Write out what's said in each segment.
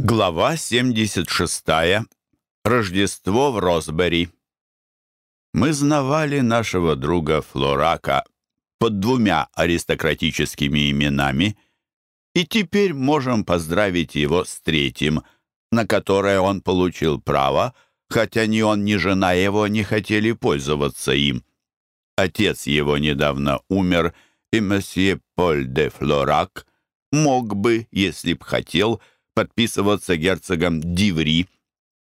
Глава 76. Рождество в Росбери. Мы знавали нашего друга Флорака под двумя аристократическими именами и теперь можем поздравить его с третьим, на которое он получил право, хотя ни он, ни жена его не хотели пользоваться им. Отец его недавно умер, и месье Поль де Флорак мог бы, если б хотел, — подписываться герцогом Диври,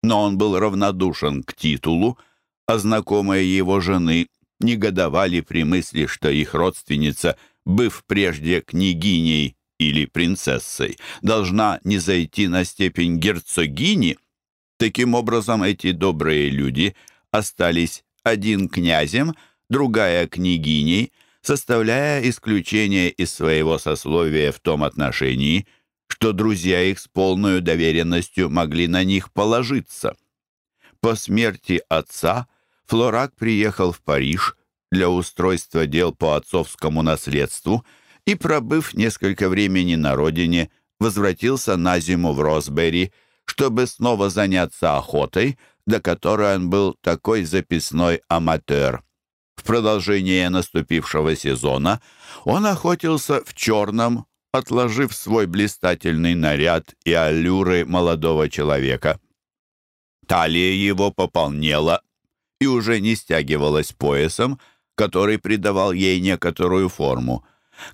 но он был равнодушен к титулу, а знакомые его жены негодовали при мысли, что их родственница, быв прежде княгиней или принцессой, должна не зайти на степень герцогини. Таким образом, эти добрые люди остались один князем, другая княгиней, составляя исключение из своего сословия в том отношении, что друзья их с полной доверенностью могли на них положиться. По смерти отца Флорак приехал в Париж для устройства дел по отцовскому наследству и, пробыв несколько времени на родине, возвратился на зиму в Росбери, чтобы снова заняться охотой, до которой он был такой записной аматер. В продолжение наступившего сезона он охотился в черном, отложив свой блистательный наряд и аллюры молодого человека. Талия его пополнела и уже не стягивалась поясом, который придавал ей некоторую форму.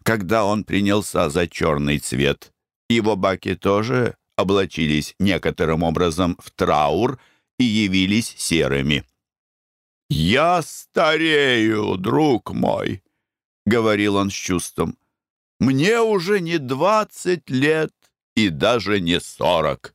Когда он принялся за черный цвет, его баки тоже облачились некоторым образом в траур и явились серыми. «Я старею, друг мой», — говорил он с чувством. Мне уже не двадцать лет и даже не сорок.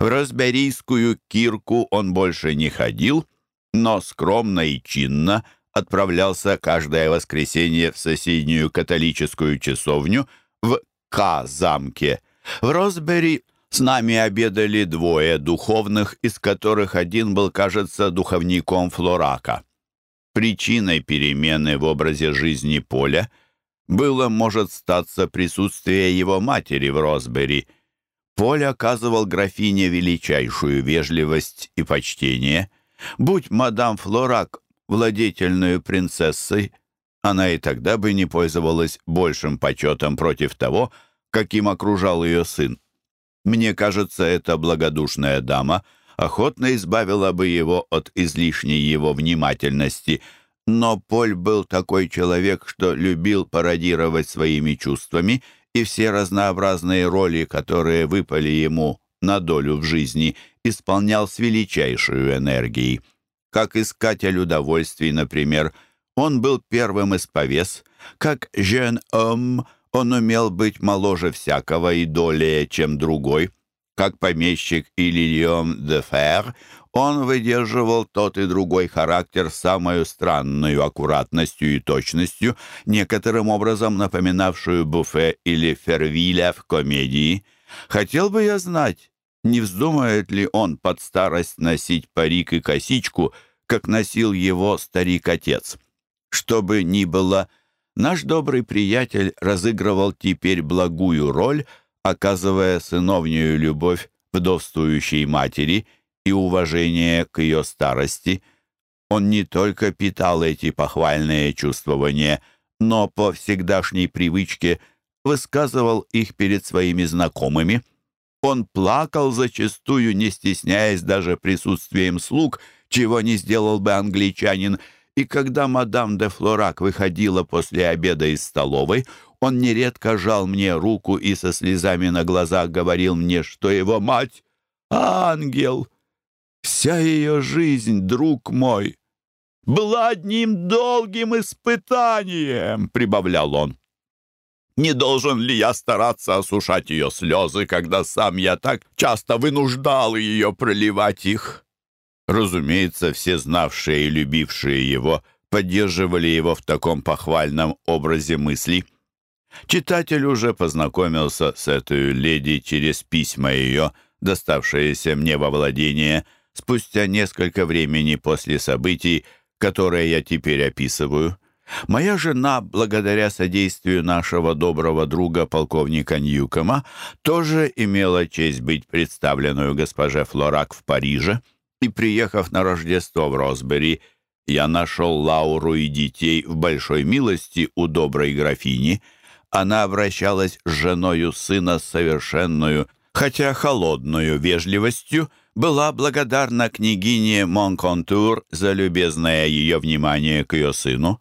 В Разберийскую кирку он больше не ходил, но скромно и чинно отправлялся каждое воскресенье в соседнюю католическую часовню в К-замке. В Росбери с нами обедали двое духовных, из которых один был, кажется, духовником Флорака. Причиной перемены в образе жизни Поля – было, может статься, присутствие его матери в Росбери. Поль оказывал графине величайшую вежливость и почтение. Будь мадам Флорак владетельную принцессой, она и тогда бы не пользовалась большим почетом против того, каким окружал ее сын. Мне кажется, эта благодушная дама охотно избавила бы его от излишней его внимательности — но Поль был такой человек, что любил пародировать своими чувствами, и все разнообразные роли, которые выпали ему на долю в жизни, исполнял с величайшей энергией. Как искатель удовольствий, например, он был первым из повес, как «Жен Ом» он умел быть моложе всякого и долее, чем другой, как помещик Ильем де Фер он выдерживал тот и другой характер с самой странной аккуратностью и точностью, некоторым образом напоминавшую Буфе или Фервиля в комедии. Хотел бы я знать, не вздумает ли он под старость носить парик и косичку, как носил его старик-отец. Что бы ни было, наш добрый приятель разыгрывал теперь благую роль, оказывая сыновнюю любовь вдовствующей матери — и уважение к ее старости. Он не только питал эти похвальные чувствования, но по всегдашней привычке высказывал их перед своими знакомыми. Он плакал зачастую, не стесняясь даже присутствием слуг, чего не сделал бы англичанин, и когда мадам де Флорак выходила после обеда из столовой, он нередко жал мне руку и со слезами на глазах говорил мне, что его мать — ангел, Вся ее жизнь, друг мой, была одним долгим испытанием, прибавлял он. Не должен ли я стараться осушать ее слезы, когда сам я так часто вынуждал ее проливать их? Разумеется, все знавшие и любившие его поддерживали его в таком похвальном образе мыслей. Читатель уже познакомился с этой леди через письма ее, доставшиеся мне во владение, спустя несколько времени после событий, которые я теперь описываю. Моя жена, благодаря содействию нашего доброго друга полковника Ньюкома, тоже имела честь быть представленную госпоже Флорак в Париже, и, приехав на Рождество в Росбери, я нашел Лауру и детей в большой милости у доброй графини. Она обращалась с женою сына с совершенную, хотя холодную вежливостью, была благодарна княгине Монконтур за любезное ее внимание к ее сыну.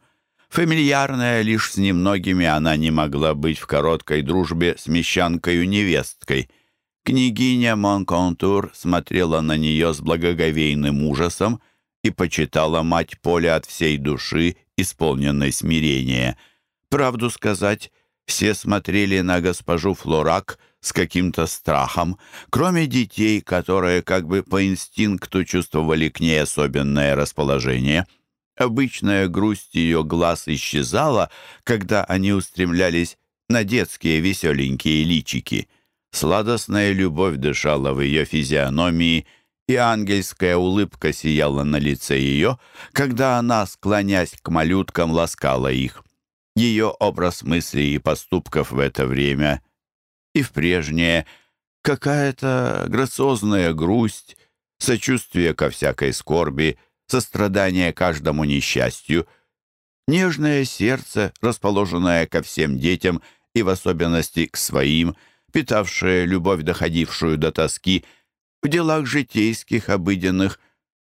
Фамильярная лишь с немногими она не могла быть в короткой дружбе с мещанкою-невесткой. Княгиня Монконтур смотрела на нее с благоговейным ужасом и почитала мать Поля от всей души, исполненной смирения. Правду сказать, все смотрели на госпожу Флорак — с каким-то страхом, кроме детей, которые как бы по инстинкту чувствовали к ней особенное расположение. Обычная грусть ее глаз исчезала, когда они устремлялись на детские веселенькие личики. Сладостная любовь дышала в ее физиономии, и ангельская улыбка сияла на лице ее, когда она, склонясь к малюткам, ласкала их. Ее образ мыслей и поступков в это время — и в прежнее. Какая-то грациозная грусть, сочувствие ко всякой скорби, сострадание каждому несчастью, нежное сердце, расположенное ко всем детям и в особенности к своим, питавшее любовь, доходившую до тоски, в делах житейских, обыденных,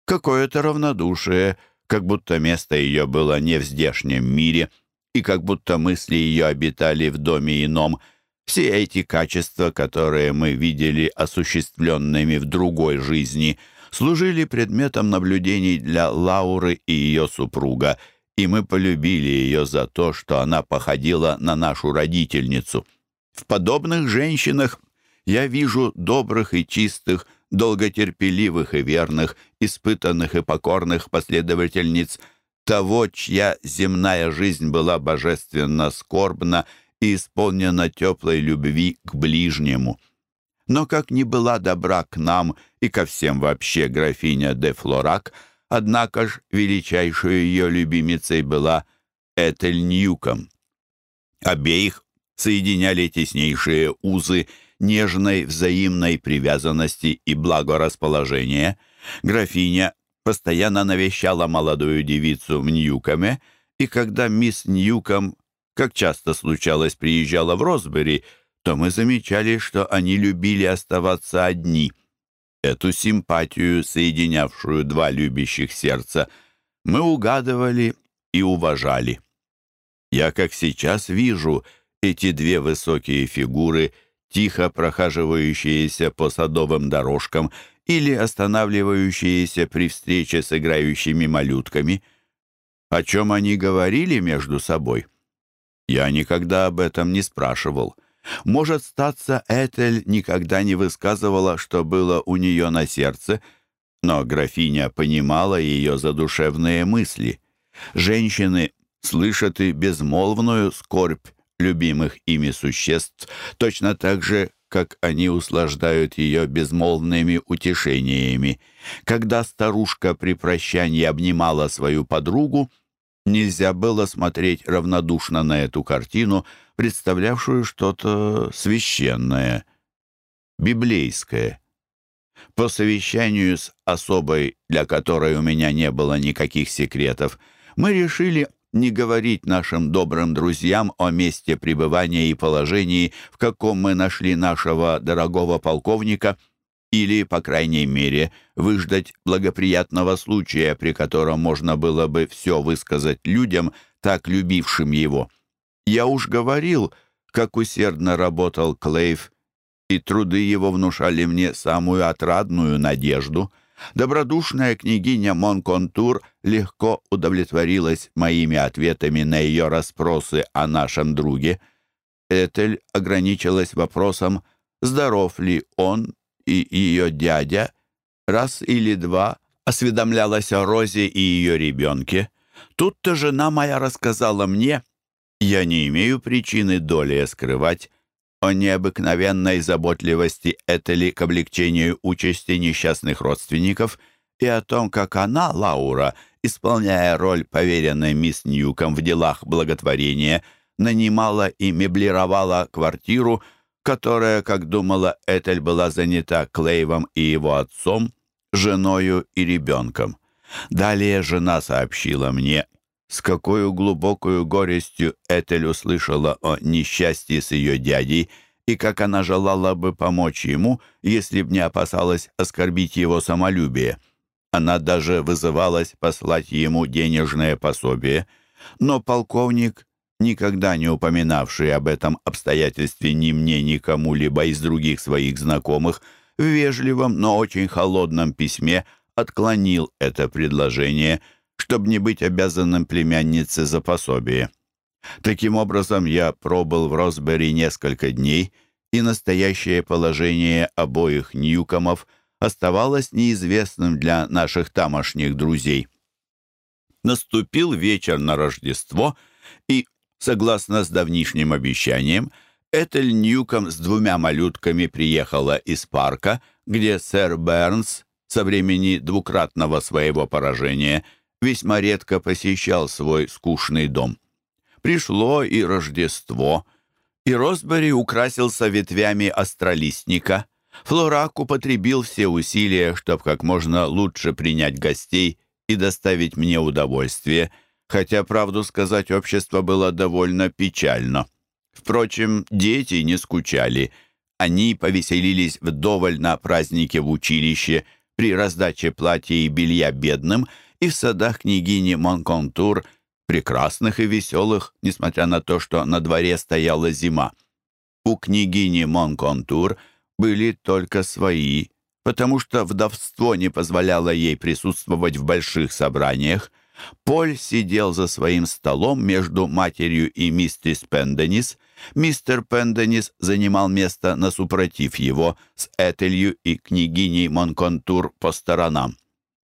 какое-то равнодушие, как будто место ее было не в здешнем мире, и как будто мысли ее обитали в доме ином — все эти качества, которые мы видели осуществленными в другой жизни, служили предметом наблюдений для Лауры и ее супруга, и мы полюбили ее за то, что она походила на нашу родительницу. В подобных женщинах я вижу добрых и чистых, долготерпеливых и верных, испытанных и покорных последовательниц того, чья земная жизнь была божественно скорбна и исполнена теплой любви к ближнему. Но как ни была добра к нам и ко всем вообще графиня де Флорак, однако ж величайшей ее любимицей была Этель Ньюком. Обеих соединяли теснейшие узы нежной взаимной привязанности и благорасположения. Графиня постоянно навещала молодую девицу в Ньюкоме, и когда мисс Ньюком как часто случалось, приезжала в Росбери, то мы замечали, что они любили оставаться одни. Эту симпатию, соединявшую два любящих сердца, мы угадывали и уважали. Я, как сейчас, вижу эти две высокие фигуры, тихо прохаживающиеся по садовым дорожкам или останавливающиеся при встрече с играющими малютками. О чем они говорили между собой? Я никогда об этом не спрашивал. Может, статься, Этель никогда не высказывала, что было у нее на сердце, но графиня понимала ее задушевные мысли. Женщины слышат и безмолвную скорбь любимых ими существ, точно так же, как они услаждают ее безмолвными утешениями. Когда старушка при прощании обнимала свою подругу, Нельзя было смотреть равнодушно на эту картину, представлявшую что-то священное, библейское. По совещанию с особой, для которой у меня не было никаких секретов, мы решили не говорить нашим добрым друзьям о месте пребывания и положении, в каком мы нашли нашего дорогого полковника — или, по крайней мере, выждать благоприятного случая, при котором можно было бы все высказать людям, так любившим его. Я уж говорил, как усердно работал Клейв, и труды его внушали мне самую отрадную надежду. Добродушная княгиня Монконтур легко удовлетворилась моими ответами на ее расспросы о нашем друге. Этель ограничилась вопросом, здоров ли он и ее дядя раз или два осведомлялась о Розе и ее ребенке. Тут-то жена моя рассказала мне, я не имею причины долее скрывать, о необыкновенной заботливости Этели к облегчению участи несчастных родственников и о том, как она, Лаура, исполняя роль поверенной мисс Ньюком в делах благотворения, нанимала и меблировала квартиру, которая, как думала Этель, была занята Клейвом и его отцом, женою и ребенком. Далее жена сообщила мне, с какой глубокою горестью Этель услышала о несчастье с ее дядей и как она желала бы помочь ему, если б не опасалась оскорбить его самолюбие. Она даже вызывалась послать ему денежное пособие, но полковник, никогда не упоминавший об этом обстоятельстве ни мне, ни кому-либо из других своих знакомых, в вежливом, но очень холодном письме отклонил это предложение, чтобы не быть обязанным племяннице за пособие. Таким образом, я пробыл в Росбери несколько дней, и настоящее положение обоих Ньюкомов оставалось неизвестным для наших тамошних друзей. Наступил вечер на Рождество, и, согласно с давнишним обещанием, Этель Ньюком с двумя малютками приехала из парка, где сэр Бернс со времени двукратного своего поражения весьма редко посещал свой скучный дом. Пришло и Рождество, и Росбери украсился ветвями астролистника. Флорак употребил все усилия, чтобы как можно лучше принять гостей и доставить мне удовольствие, хотя, правду сказать, общество было довольно печально. Впрочем, дети не скучали. Они повеселились вдоволь на празднике в училище, при раздаче платья и белья бедным и в садах княгини Монконтур – прекрасных и веселых, несмотря на то, что на дворе стояла зима. У княгини Монконтур были только свои, потому что вдовство не позволяло ей присутствовать в больших собраниях. Поль сидел за своим столом между матерью и мистерис Пенденис. Мистер Пенденис занимал место на супротив его с Этелью и княгиней Монконтур по сторонам.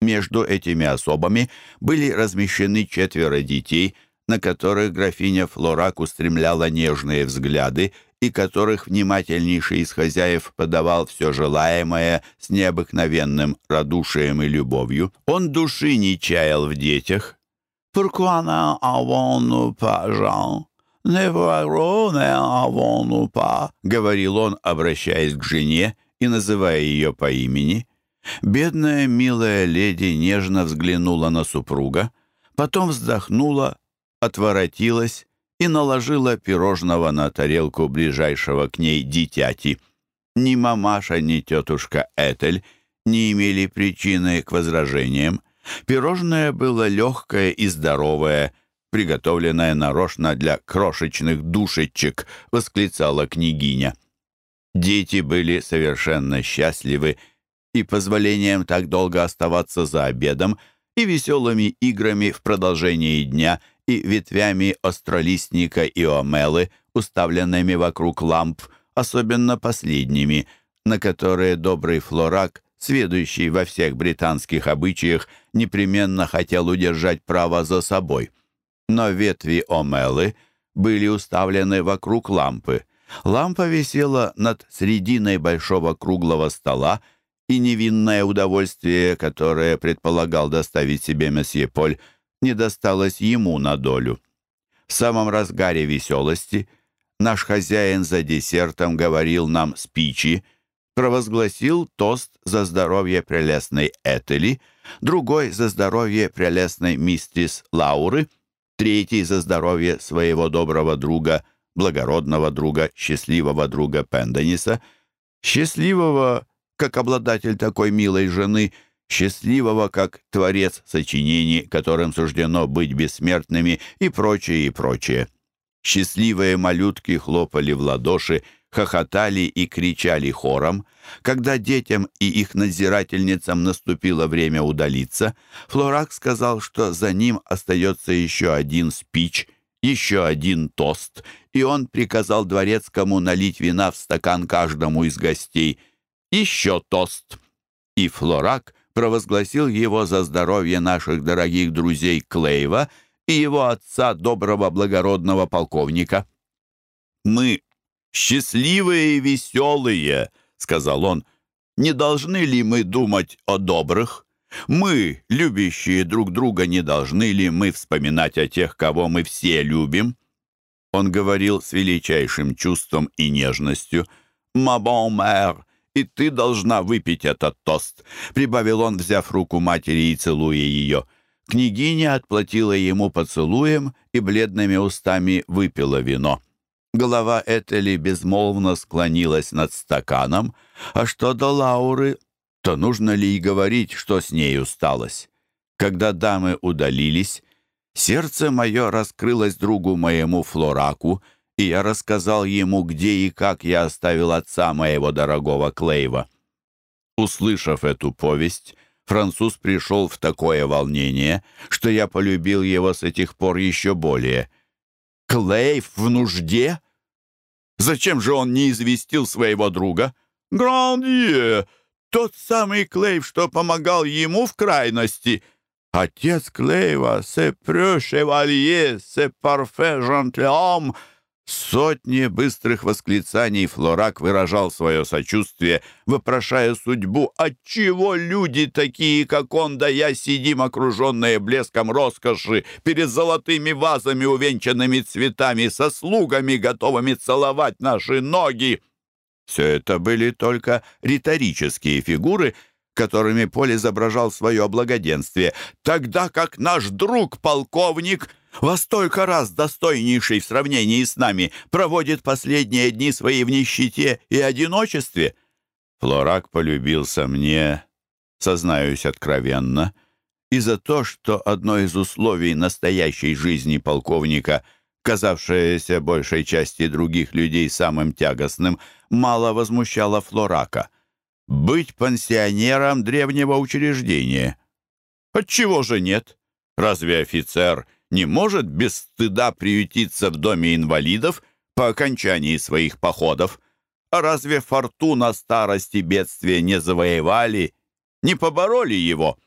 Между этими особами были размещены четверо детей, на которых графиня Флорак устремляла нежные взгляды и которых внимательнейший из хозяев подавал все желаемое с необыкновенным радушием и любовью. Он души не чаял в детях. «Pourquoi n'avons-nous pas, Jean? Ne avons-nous pas?» — говорил он, обращаясь к жене и называя ее по имени. Бедная милая леди нежно взглянула на супруга, потом вздохнула, отворотилась и наложила пирожного на тарелку ближайшего к ней дитяти. Ни мамаша, ни тетушка Этель не имели причины к возражениям. Пирожное было легкое и здоровое, приготовленное нарочно для крошечных душечек, восклицала княгиня. Дети были совершенно счастливы и позволением так долго оставаться за обедом, и веселыми играми в продолжении дня, и ветвями остролистника и омелы, уставленными вокруг ламп, особенно последними, на которые добрый флорак, сведущий во всех британских обычаях, непременно хотел удержать право за собой. Но ветви омелы были уставлены вокруг лампы. Лампа висела над срединой большого круглого стола, и невинное удовольствие, которое предполагал доставить себе месье Поль, не досталось ему на долю. В самом разгаре веселости наш хозяин за десертом говорил нам спичи, провозгласил тост за здоровье прелестной Этели, другой за здоровье прелестной мистрис Лауры, третий за здоровье своего доброго друга, благородного друга, счастливого друга Пендениса, счастливого как обладатель такой милой жены, счастливого, как творец сочинений, которым суждено быть бессмертными и прочее, и прочее. Счастливые малютки хлопали в ладоши, хохотали и кричали хором. Когда детям и их надзирательницам наступило время удалиться, Флорак сказал, что за ним остается еще один спич, еще один тост, и он приказал дворецкому налить вина в стакан каждому из гостей — еще тост. И Флорак провозгласил его за здоровье наших дорогих друзей Клейва и его отца, доброго благородного полковника. «Мы счастливые и веселые», — сказал он. «Не должны ли мы думать о добрых? Мы, любящие друг друга, не должны ли мы вспоминать о тех, кого мы все любим?» Он говорил с величайшим чувством и нежностью. «Ма бон мэр, и ты должна выпить этот тост», — прибавил он, взяв руку матери и целуя ее. Княгиня отплатила ему поцелуем и бледными устами выпила вино. Голова Этели безмолвно склонилась над стаканом, а что до Лауры, то нужно ли и говорить, что с нею сталось? Когда дамы удалились, сердце мое раскрылось другу моему Флораку, и я рассказал ему, где и как я оставил отца моего дорогого Клейва. Услышав эту повесть, француз пришел в такое волнение, что я полюбил его с этих пор еще более. «Клейв в нужде? Зачем же он не известил своего друга?» «Грандье! Тот самый Клейв, что помогал ему в крайности!» Отец Клейва, «Се прё шевалье, се парфе жантlehomme!» Сотни быстрых восклицаний Флорак выражал свое сочувствие, вопрошая судьбу, отчего люди такие, как он да я, сидим, окруженные блеском роскоши, перед золотыми вазами, увенчанными цветами, со слугами, готовыми целовать наши ноги. Все это были только риторические фигуры, которыми Поль изображал свое благоденствие, тогда как наш друг-полковник — во столько раз достойнейший в сравнении с нами, проводит последние дни свои в нищете и одиночестве. Флорак полюбился мне, сознаюсь откровенно, и за то, что одно из условий настоящей жизни полковника, казавшееся большей части других людей самым тягостным, мало возмущало Флорака. Быть пансионером древнего учреждения. Отчего же нет? Разве офицер — не может без стыда приютиться в доме инвалидов по окончании своих походов. А разве фортуна старости бедствия не завоевали, не побороли его?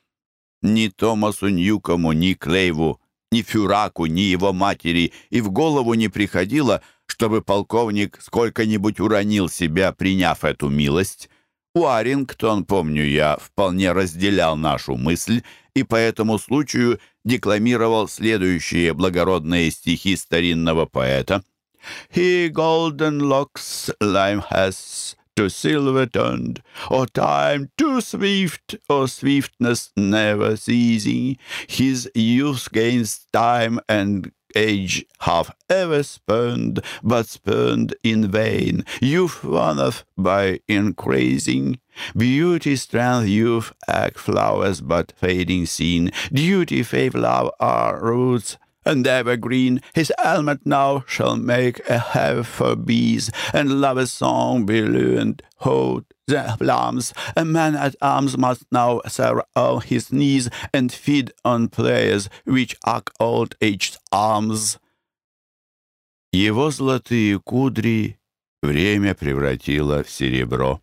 Ни Томасу Ньюкому, ни Клейву, ни Фюраку, ни его матери и в голову не приходило, чтобы полковник сколько-нибудь уронил себя, приняв эту милость. Уарингтон, помню я, вполне разделял нашу мысль и по этому случаю декламировал следующие благородные стихи старинного поэта. «He golden locks lime has to silver turned, or time too swift, or swiftness never ceasing. His youth gains time and age have ever spurned, but spurned in vain. Youth runneth by increasing. Beauty, strength, youth, act flowers, but fading seen. Duty, faith, love are roots and evergreen. His helmet now shall make a have for bees, and love's song be learned. Hold the lambs. A man at arms must now serve on his knees and feed on prayers which are old aged arms. Его золотые кудри время превратило в серебро.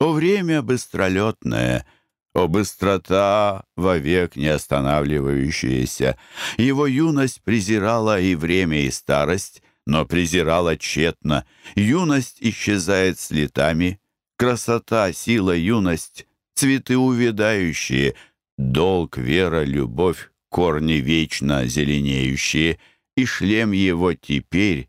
О время быстролетное — о, быстрота, вовек не останавливающаяся! Его юность презирала и время, и старость, но презирала тщетно. Юность исчезает с летами. Красота, сила, юность, цветы увядающие, долг, вера, любовь, корни вечно зеленеющие, и шлем его теперь,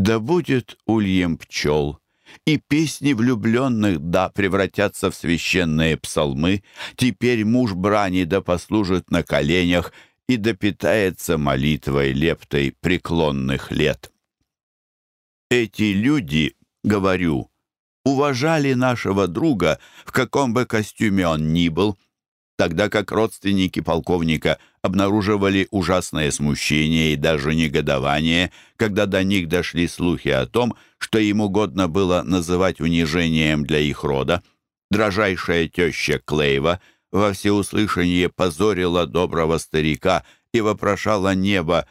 да будет ульем пчел. И песни влюбленных да превратятся в священные псалмы, теперь муж брани да послужит на коленях и допитается молитвой лептой преклонных лет. Эти люди, говорю, уважали нашего друга, в каком бы костюме он ни был, тогда как родственники полковника обнаруживали ужасное смущение и даже негодование, когда до них дошли слухи о том, что им угодно было называть унижением для их рода. Дрожайшая теща Клейва во всеуслышание позорила доброго старика и вопрошала небо,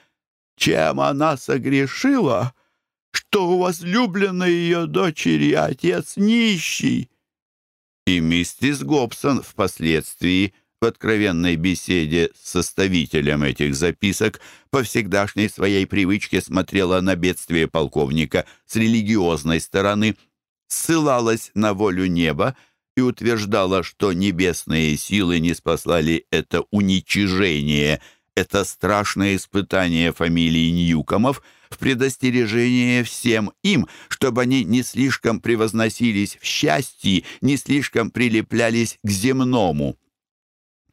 «Чем она согрешила, что у возлюбленной ее дочери отец нищий?» И миссис Гобсон впоследствии в откровенной беседе с составителем этих записок по всегдашней своей привычке смотрела на бедствие полковника с религиозной стороны, ссылалась на волю неба и утверждала, что небесные силы не спаслали это уничижение, это страшное испытание фамилии Ньюкомов в предостережение всем им, чтобы они не слишком превозносились в счастье, не слишком прилеплялись к земному.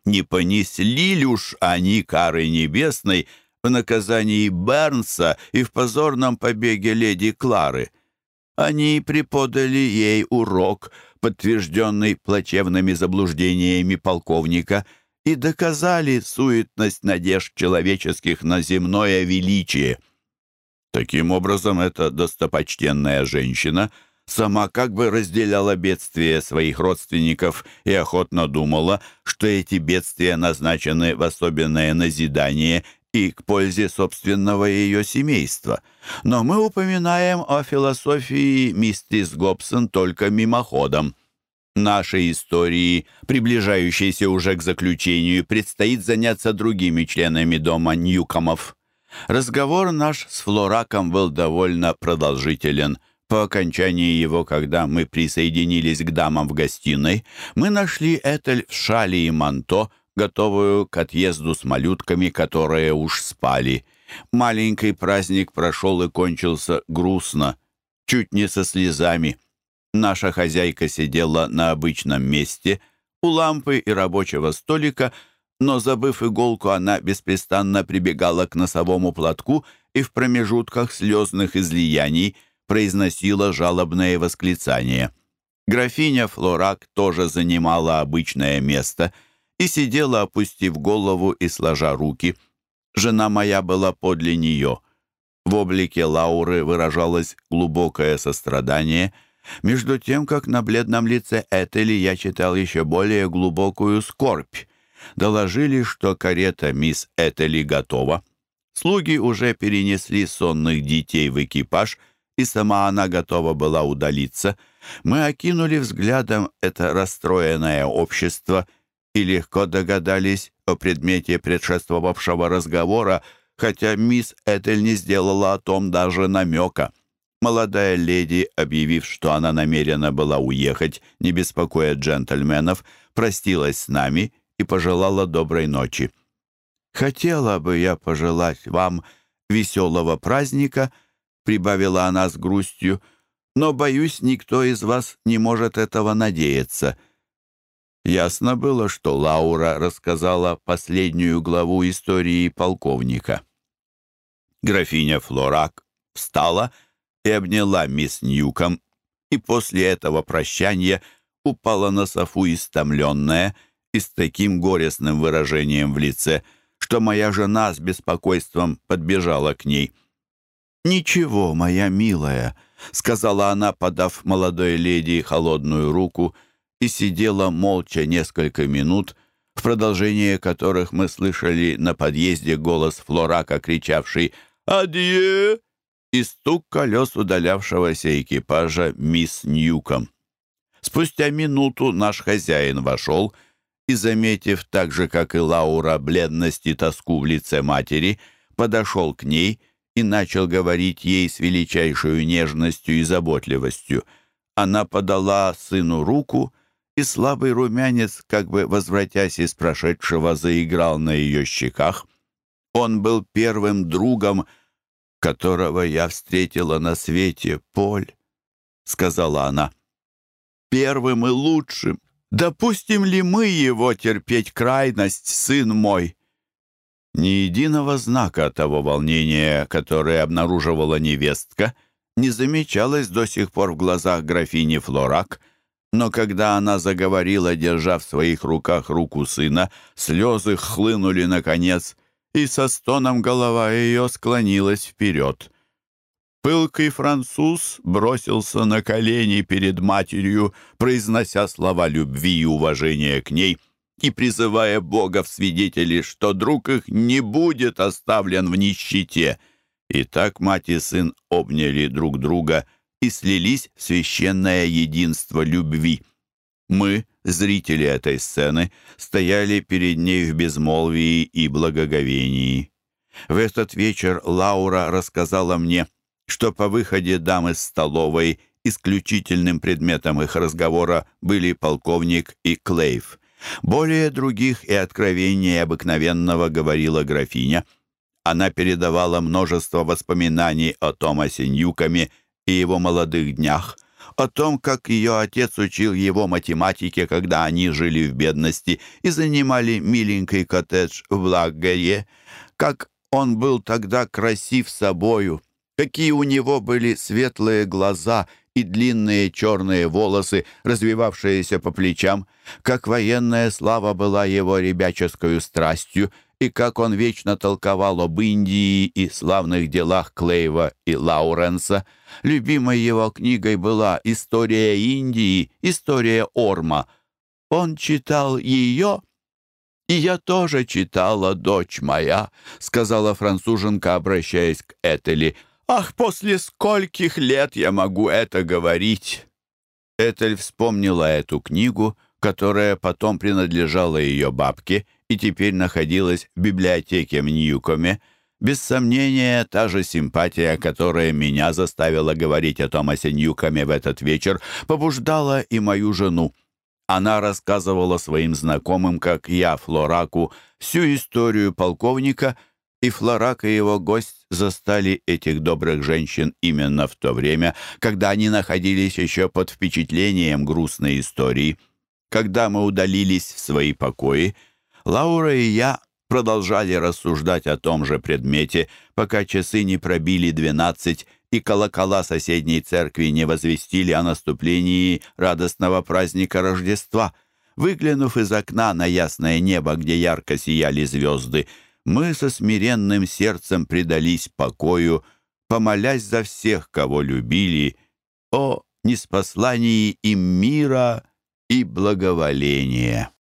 Не понесли ли уж они кары небесной в наказании Бернса и в позорном побеге леди Клары? Они преподали ей урок, подтвержденный плачевными заблуждениями полковника, и доказали суетность надежд человеческих на земное величие. Таким образом, эта достопочтенная женщина сама как бы разделяла бедствия своих родственников и охотно думала, что эти бедствия назначены в особенное назидание и к пользе собственного ее семейства. Но мы упоминаем о философии миссис Гобсон только мимоходом. Нашей истории, приближающейся уже к заключению, предстоит заняться другими членами дома Ньюкомов. Разговор наш с Флораком был довольно продолжителен. По окончании его, когда мы присоединились к дамам в гостиной, мы нашли Этель в шале и манто, готовую к отъезду с малютками, которые уж спали. Маленький праздник прошел и кончился грустно, чуть не со слезами. Наша хозяйка сидела на обычном месте, у лампы и рабочего столика, но, забыв иголку, она беспрестанно прибегала к носовому платку и в промежутках слезных излияний произносила жалобные восклицания. Графиня Флорак тоже занимала обычное место — и сидела, опустив голову и сложа руки. Жена моя была подле нее. В облике Лауры выражалось глубокое сострадание, между тем, как на бледном лице Этели я читал еще более глубокую скорбь. Доложили, что карета мисс Этели готова. Слуги уже перенесли сонных детей в экипаж, и сама она готова была удалиться. Мы окинули взглядом это расстроенное общество и легко догадались о предмете предшествовавшего разговора, хотя мисс Этель не сделала о том даже намека. Молодая леди, объявив, что она намерена была уехать, не беспокоя джентльменов, простилась с нами и пожелала доброй ночи. «Хотела бы я пожелать вам веселого праздника», прибавила она с грустью, «но, боюсь, никто из вас не может этого надеяться». Ясно было, что Лаура рассказала последнюю главу истории полковника. Графиня Флорак встала и обняла мисс Ньюком, и после этого прощания упала на софу истомленная и с таким горестным выражением в лице, что моя жена с беспокойством подбежала к ней. «Ничего, моя милая», — сказала она, подав молодой леди холодную руку — и сидела молча несколько минут, в продолжение которых мы слышали на подъезде голос Флорака, кричавший «Адье!» и стук колес удалявшегося экипажа мисс Ньюком. Спустя минуту наш хозяин вошел и, заметив так же, как и Лаура, бледность и тоску в лице матери, подошел к ней и начал говорить ей с величайшей нежностью и заботливостью. Она подала сыну руку — и слабый румянец, как бы возвратясь из прошедшего, заиграл на ее щеках. Он был первым другом, которого я встретила на свете, Поль, — сказала она. Первым и лучшим. Допустим ли мы его терпеть крайность, сын мой? Ни единого знака того волнения, которое обнаруживала невестка, не замечалось до сих пор в глазах графини Флорак — но когда она заговорила, держа в своих руках руку сына, слезы хлынули наконец, и со стоном голова ее склонилась вперед. Пылкий француз бросился на колени перед матерью, произнося слова любви и уважения к ней и призывая Бога в свидетели, что друг их не будет оставлен в нищете. И так мать и сын обняли друг друга — и слились в священное единство любви. Мы, зрители этой сцены, стояли перед ней в безмолвии и благоговении. В этот вечер Лаура рассказала мне, что по выходе дам из столовой исключительным предметом их разговора были полковник и Клейв. Более других и откровений обыкновенного говорила графиня. Она передавала множество воспоминаний о Томасе Ньюкоме и его молодых днях, о том, как ее отец учил его математике, когда они жили в бедности и занимали миленький коттедж в Лаггере, как он был тогда красив собою, какие у него были светлые глаза и длинные черные волосы, развивавшиеся по плечам, как военная слава была его ребяческую страстью, и как он вечно толковал об Индии и славных делах Клейва и Лауренса. Любимой его книгой была «История Индии», «История Орма». Он читал ее, «И я тоже читала, дочь моя», — сказала француженка, обращаясь к Этели. «Ах, после скольких лет я могу это говорить!» Этель вспомнила эту книгу, которая потом принадлежала ее бабке и теперь находилась в библиотеке в Ньюкоме. Без сомнения, та же симпатия, которая меня заставила говорить о Томасе Ньюкоме в этот вечер, побуждала и мою жену. Она рассказывала своим знакомым, как я, Флораку, всю историю полковника — и Флорак и его гость застали этих добрых женщин именно в то время, когда они находились еще под впечатлением грустной истории. Когда мы удалились в свои покои, Лаура и я продолжали рассуждать о том же предмете, пока часы не пробили двенадцать и колокола соседней церкви не возвестили о наступлении радостного праздника Рождества. Выглянув из окна на ясное небо, где ярко сияли звезды, мы со смиренным сердцем предались покою, помолясь за всех, кого любили, о неспослании им мира и благоволения.